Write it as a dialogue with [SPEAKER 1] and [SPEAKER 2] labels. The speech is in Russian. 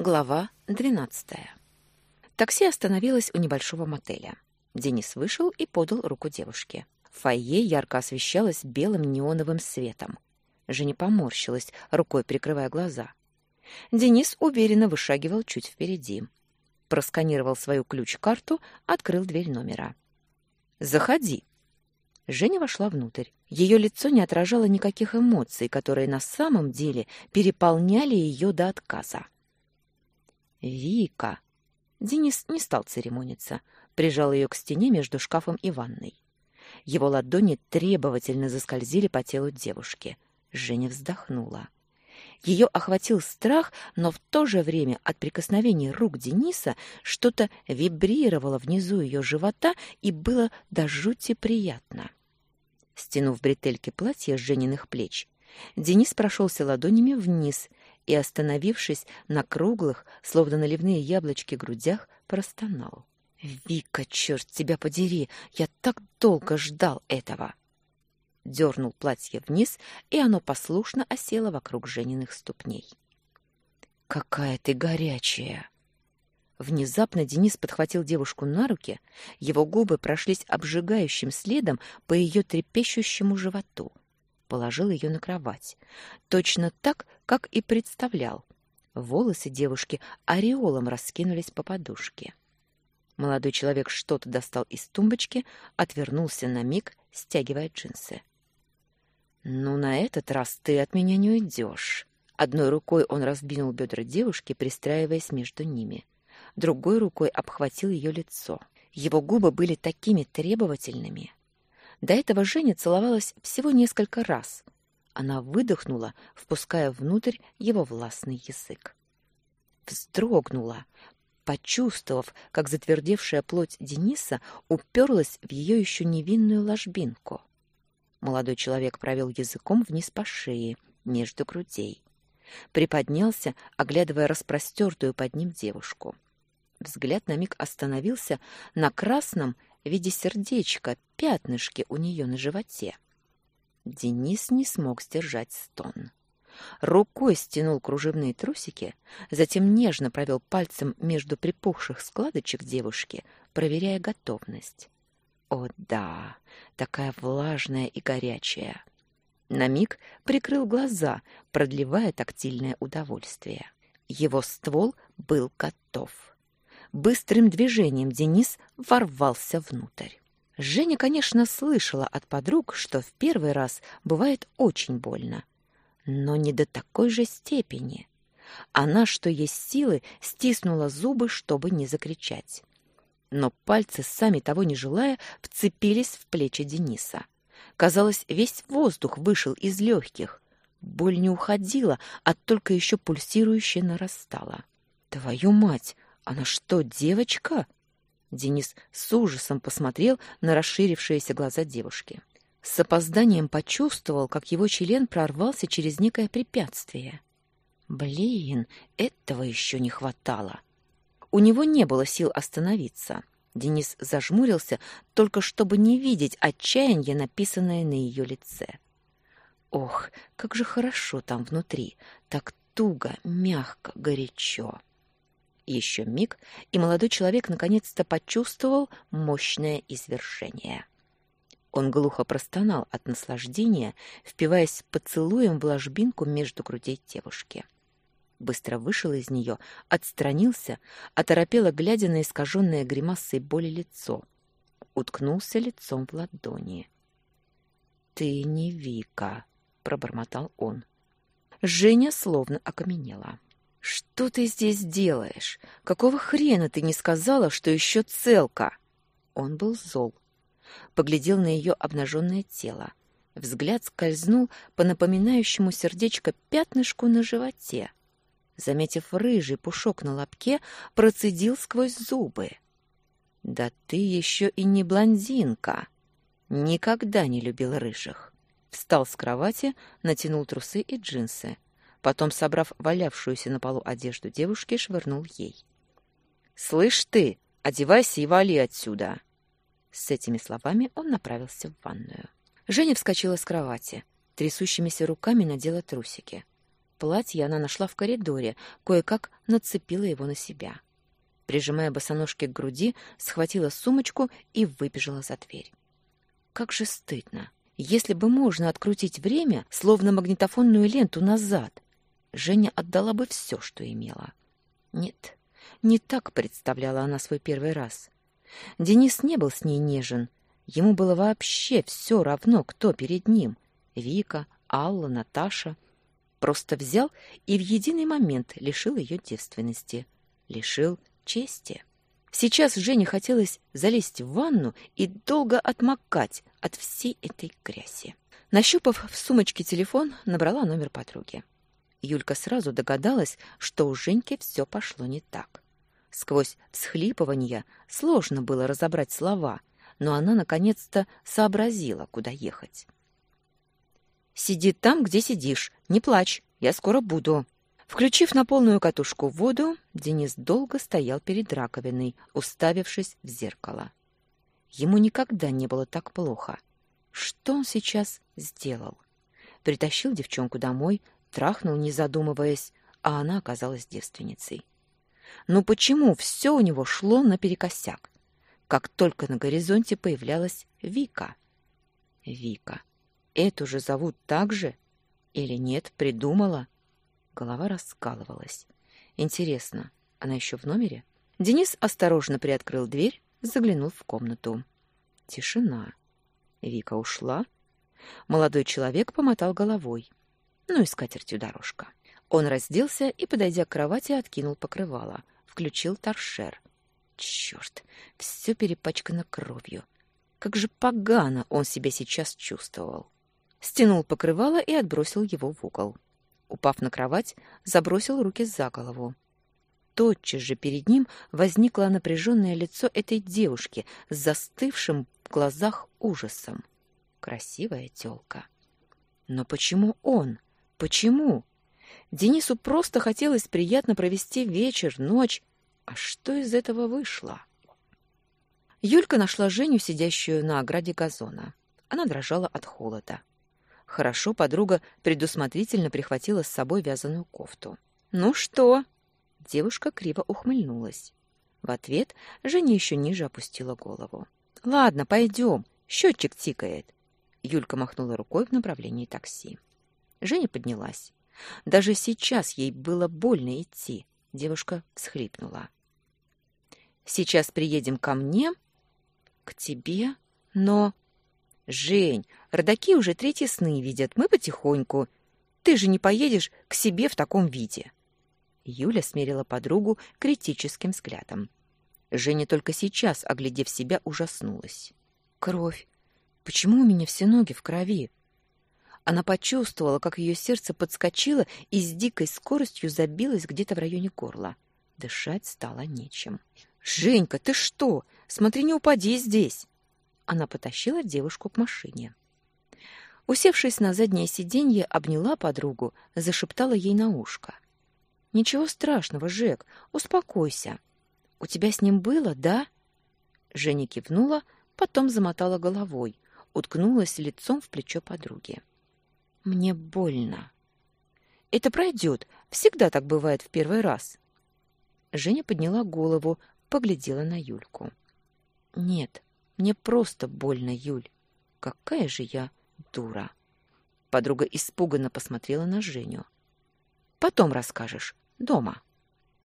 [SPEAKER 1] Глава двенадцатая. Такси остановилось у небольшого мотеля. Денис вышел и подал руку девушке. Фойе ярко освещалось белым неоновым светом. Женя поморщилась, рукой прикрывая глаза. Денис уверенно вышагивал чуть впереди. Просканировал свою ключ-карту, открыл дверь номера. «Заходи!» Женя вошла внутрь. Ее лицо не отражало никаких эмоций, которые на самом деле переполняли ее до отказа. «Вика!» Денис не стал церемониться, прижал ее к стене между шкафом и ванной. Его ладони требовательно заскользили по телу девушки. Женя вздохнула. Ее охватил страх, но в то же время от прикосновений рук Дениса что-то вибрировало внизу ее живота и было до жути приятно. Стянув бретельки платья с Жениных плеч, Денис прошелся ладонями вниз и, остановившись на круглых, словно наливные яблочки грудях, простонал. «Вика, черт тебя подери! Я так долго ждал этого!» Дернул платье вниз, и оно послушно осело вокруг Жениных ступней. «Какая ты горячая!» Внезапно Денис подхватил девушку на руки, его губы прошлись обжигающим следом по ее трепещущему животу — положил ее на кровать. Точно так, как и представлял. Волосы девушки ореолом раскинулись по подушке. Молодой человек что-то достал из тумбочки, отвернулся на миг, стягивая джинсы. «Ну, на этот раз ты от меня не уйдешь». Одной рукой он разбинул бедра девушки, пристраиваясь между ними. Другой рукой обхватил ее лицо. Его губы были такими требовательными, до этого Женя целовалась всего несколько раз. Она выдохнула, впуская внутрь его властный язык. Вздрогнула, почувствовав, как затвердевшая плоть Дениса уперлась в ее еще невинную ложбинку. Молодой человек провел языком вниз по шее, между грудей. Приподнялся, оглядывая распростертую под ним девушку. Взгляд на миг остановился на красном в виде сердечка, пятнышки у нее на животе. Денис не смог сдержать стон. Рукой стянул кружевные трусики, затем нежно провел пальцем между припухших складочек девушки, проверяя готовность. О да, такая влажная и горячая. На миг прикрыл глаза, продлевая тактильное удовольствие. Его ствол был готов. Быстрым движением Денис ворвался внутрь. Женя, конечно, слышала от подруг, что в первый раз бывает очень больно, но не до такой же степени. Она, что есть силы, стиснула зубы, чтобы не закричать. Но пальцы, сами того не желая, вцепились в плечи Дениса. Казалось, весь воздух вышел из легких. Боль не уходила, а только еще пульсирующе нарастала. «Твою мать! Она что, девочка? Денис с ужасом посмотрел на расширившиеся глаза девушки. С опозданием почувствовал, как его член прорвался через некое препятствие. Блин, этого еще не хватало. У него не было сил остановиться. Денис зажмурился, только чтобы не видеть отчаяние, написанное на ее лице. Ох, как же хорошо там внутри, так туго, мягко, горячо. Еще миг, и молодой человек наконец-то почувствовал мощное извершение. Он глухо простонал от наслаждения, впиваясь поцелуем в ложбинку между грудей девушки. Быстро вышел из нее, отстранился, оторопело глядя на искаженное гримасой боли лицо. Уткнулся лицом в ладони. «Ты не Вика», — пробормотал он. Женя словно окаменела. «Что ты здесь делаешь? Какого хрена ты не сказала, что еще целка?» Он был зол. Поглядел на ее обнаженное тело. Взгляд скользнул по напоминающему сердечко пятнышку на животе. Заметив рыжий пушок на лобке, процедил сквозь зубы. «Да ты еще и не блондинка!» Никогда не любил рыжих. Встал с кровати, натянул трусы и джинсы. Потом, собрав валявшуюся на полу одежду девушки, швырнул ей. «Слышь ты, одевайся и вали отсюда!» С этими словами он направился в ванную. Женя вскочила с кровати, трясущимися руками надела трусики. Платье она нашла в коридоре, кое-как нацепила его на себя. Прижимая босоножки к груди, схватила сумочку и выбежала за дверь. Как же стыдно. Если бы можно открутить время, словно магнитофонную ленту назад, Женя отдала бы все, что имела. Нет, не так представляла она свой первый раз. Денис не был с ней нежен. Ему было вообще все равно, кто перед ним. Вика, Алла, Наташа. Просто взял и в единый момент лишил ее девственности. Лишил чести. Сейчас Жене хотелось залезть в ванну и долго отмокать от всей этой грязи. Нащупав в сумочке телефон, набрала номер подруги. Юлька сразу догадалась, что у Женьки все пошло не так. Сквозь всхлипывания сложно было разобрать слова, но она наконец-то сообразила, куда ехать. «Сиди там, где сидишь, не плачь, я скоро буду», Включив на полную катушку воду, Денис долго стоял перед раковиной, уставившись в зеркало. Ему никогда не было так плохо. Что он сейчас сделал? Притащил девчонку домой, трахнул, не задумываясь, а она оказалась девственницей. Но почему все у него шло наперекосяк? Как только на горизонте появлялась Вика. Вика. Эту же зовут так же? Или нет, придумала? Голова раскалывалась. Интересно, она еще в номере? Денис осторожно приоткрыл дверь, заглянул в комнату. Тишина. Вика ушла. Молодой человек помотал головой. Ну и скатертью дорожка. Он разделся и, подойдя к кровати, откинул покрывало. Включил торшер. Черт, все перепачкано кровью. Как же погано он себя сейчас чувствовал. Стянул покрывало и отбросил его в угол. Упав на кровать, забросил руки за голову. Тотчас же перед ним возникло напряженное лицо этой девушки с застывшим в глазах ужасом. Красивая тёлка. Но почему он? Почему? Денису просто хотелось приятно провести вечер, ночь. А что из этого вышло? Юлька нашла Женю, сидящую на ограде газона. Она дрожала от холода. Хорошо подруга предусмотрительно прихватила с собой вязаную кофту. «Ну что?» Девушка криво ухмыльнулась. В ответ Женя еще ниже опустила голову. «Ладно, пойдем. Счетчик тикает». Юлька махнула рукой в направлении такси. Женя поднялась. Даже сейчас ей было больно идти. Девушка всхлипнула. «Сейчас приедем ко мне?» «К тебе? Но...» «Жень, родаки уже третьи сны видят, мы потихоньку. Ты же не поедешь к себе в таком виде». Юля смерила подругу критическим взглядом. Женя только сейчас, оглядев себя, ужаснулась. «Кровь! Почему у меня все ноги в крови?» Она почувствовала, как ее сердце подскочило и с дикой скоростью забилось где-то в районе горла. Дышать стало нечем. «Женька, ты что? Смотри, не упади здесь!» Она потащила девушку к машине. Усевшись на заднее сиденье, обняла подругу, зашептала ей на ушко. «Ничего страшного, Жек, успокойся. У тебя с ним было, да?» Женя кивнула, потом замотала головой, уткнулась лицом в плечо подруги. «Мне больно». «Это пройдет. Всегда так бывает в первый раз». Женя подняла голову, поглядела на Юльку. «Нет, мне просто больно, Юль. Какая же я дура. Подруга испуганно посмотрела на Женю. Потом расскажешь. Дома.